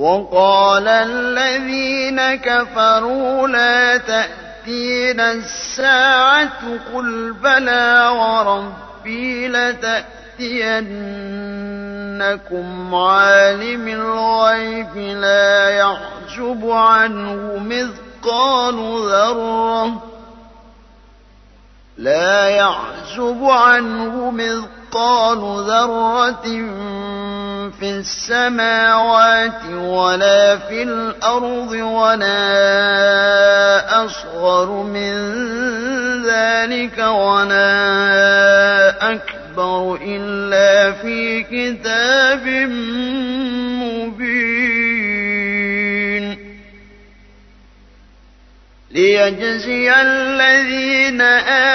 وقال الذين كفروا لا تأتينا الساعة قل بلى وربي لتأتينكم عالم الغيب لا يعجب عنه مثقال ذرة لا يعزب عنه مثقال ذرة في السماوات ولا في الأرض ولا أصغر من ذلك ولا أكبر إلا في كتاب مبين. ليجزي الذين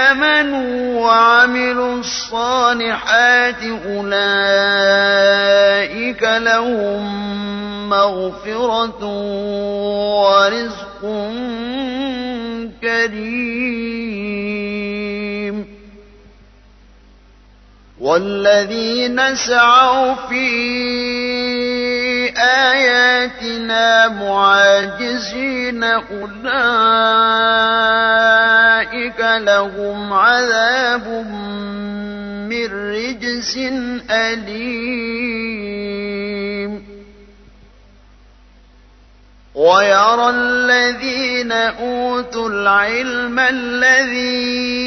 آمنوا وعملوا الصالحات أولئك لهم مغفرة ورزق كريم والذين سعوا في آياتنا معاجزين أولئك لهم عذاب من رجس أليم. ويرى الذين أوتوا العلم الذي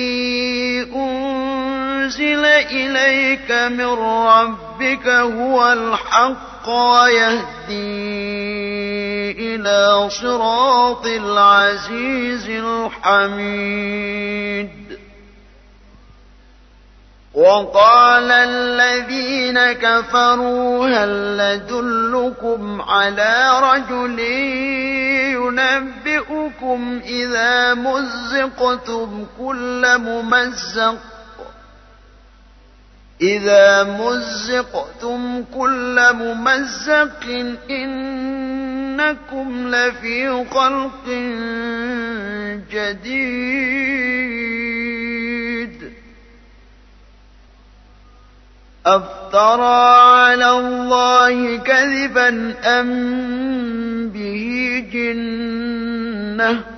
أنزل إليك من ربك هو الحق ويهدي إلى صراط العزيز الحميد. وقال الذين كفروا هل ندلكم على رجل ينبئكم إذا مزقتم كل ممزق إذا مزقتم كل ممزق إنكم لفي خلق جديد. أفترى على الله كذبا أم به جنة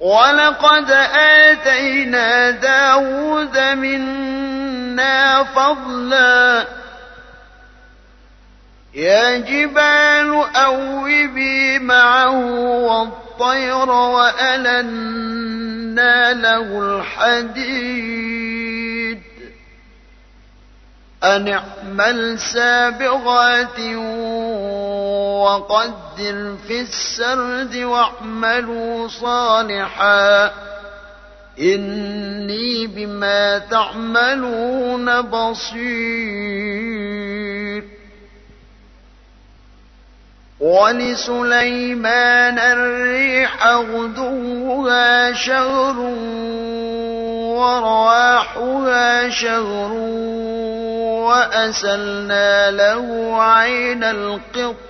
ولقد آتينا داود منا فضلا يا جبال أوبي معه والطير وألنا له الحديد أن اعمل سابغات وقدر في السرد واعملوا صالحا. إني بما تعملون بصير. ولسليمان الريح غدوها شهر ورواحها شهر وأسلنا له عين القط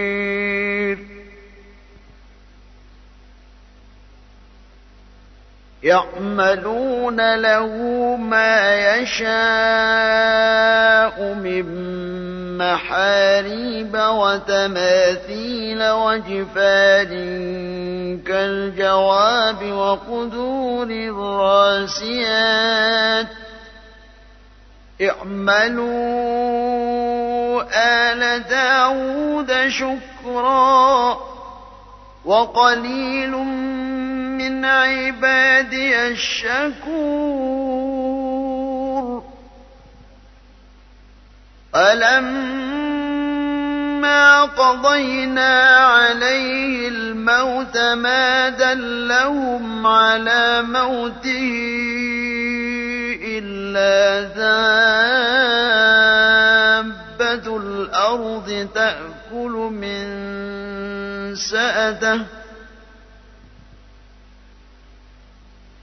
يعملون له ما يشاء من محاريب وتماثيل وجفان كالجواب وقدور الراسيات. اعملوا آل داود شكرا. وقليل من عبادي الشكور. ألما قضينا عليه الموت ما دلهم على موته إلا دابة الأرض تأكل من سأته.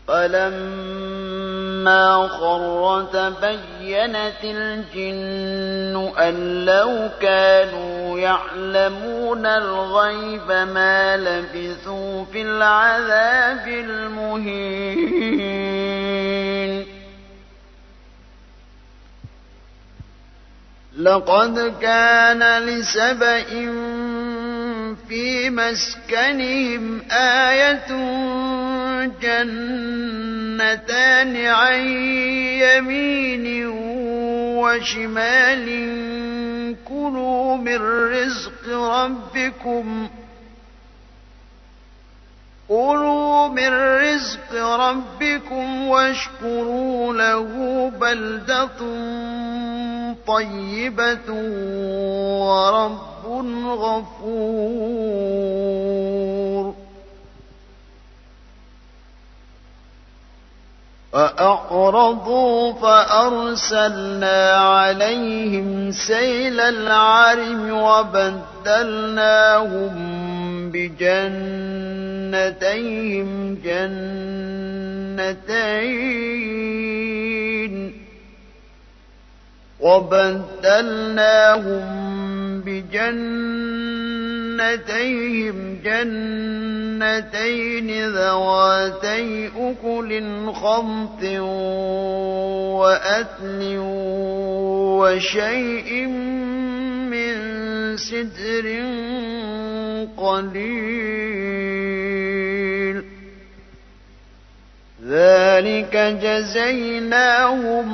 فلما خر تبينت الجن أن لو كانوا يعلمون الغيب ما لبثوا في العذاب المهين. لقد كان لسبإ في مسكنهم آية جنتان عن يمين وشمال. كلوا من رزق ربكم كلوا من رزق ربكم واشكروا له بلدة طيبة ورب غفور فأعرضوا فأرسلنا عليهم سيل العرم وبدلناهم بجنتيهم جنتين وبدلناهم بجنتيهم جنتين ذواتي أكل خمط وأثل وشيء من سدر قليل. ذلك جزيناهم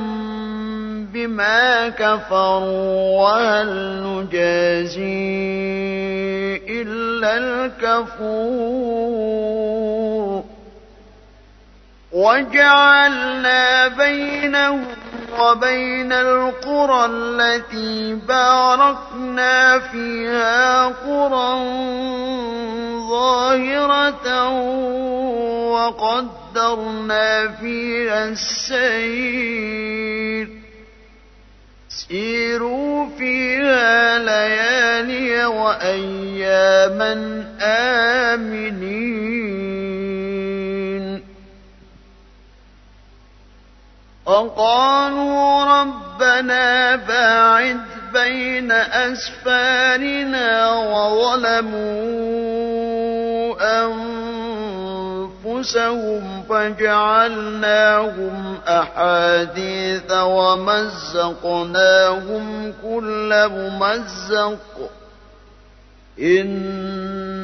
بما كفروا وهل نجازي إلا الكفور. وجعلنا بينهم وبين القرى التي باركنا فيها قرى ظاهرة وقدرنا فيها السير. سيروا فيها ليالي وأياما آمنين. وقالوا ربنا باعد بين أسفارنا وظلموا أنفسهم فجعلناهم أحاديث ومزقناهم كل ممزق إن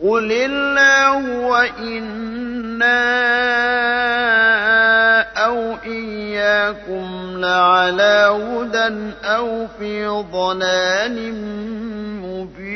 قل الله وإنا أو إياكم لعلى هدى أو في ضلال مبين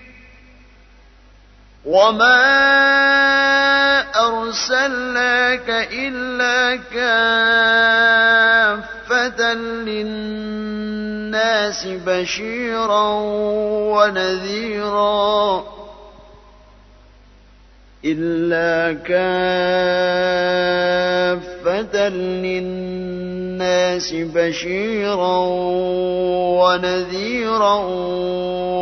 وما أرسلناك إلا كافة للناس بشيرا ونذيرا إلا كافة للناس بشيرا ونذيرا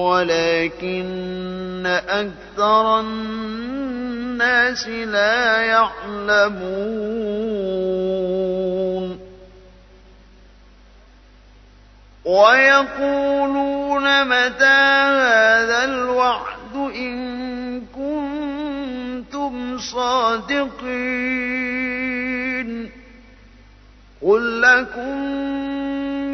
ولكن أكثر الناس لا يعلمون. ويقولون متى هذا الوعد إن كنتم صادقين. قل لكم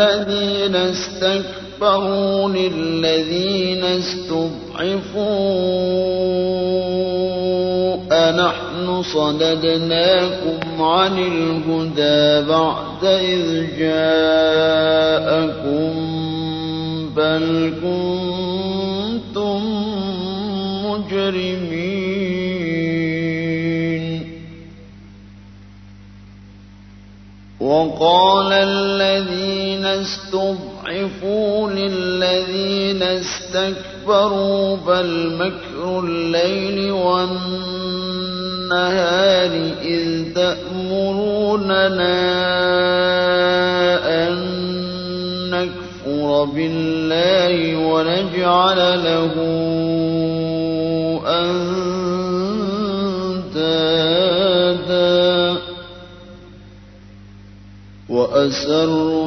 الذين استكبروا للذين استضعفوا أنحن صددناكم عن الهدى بعد إذ جاءكم بل كنتم مجرمين. وقال الذين استضعفوا للذين استكبروا بل مكر الليل والنهار إذ تأمروننا أن نكفر بالله ونجعل له أندادا وأسروا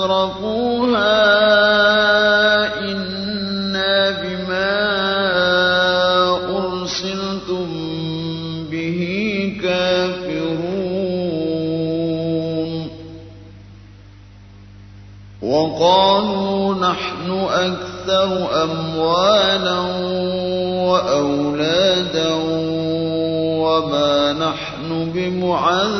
مترفوها إنا بما أرسلتم به كافرون. وقالوا نحن أكثر أموالا وأولادا وما نحن بمعذبين.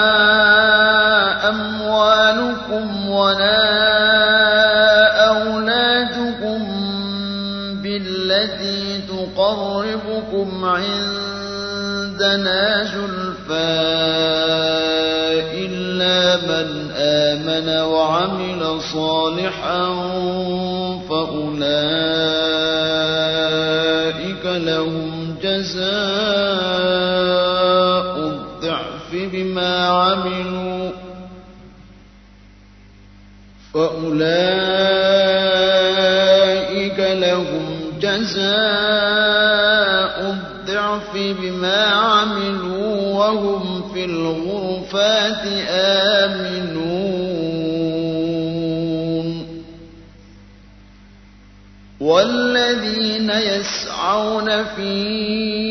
تقربكم عندنا زلفى إلا من آمن وعمل صالحا فأولئك لهم جزاء الضعف بما عملوا فأولئك بما عملوا وهم في الغرفات آمنون. والذين يسعون في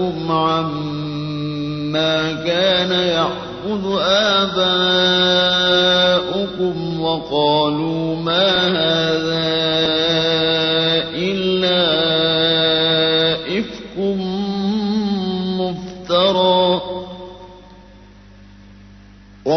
يصدكم عما كان يعبد آباؤكم وقالوا ما هذا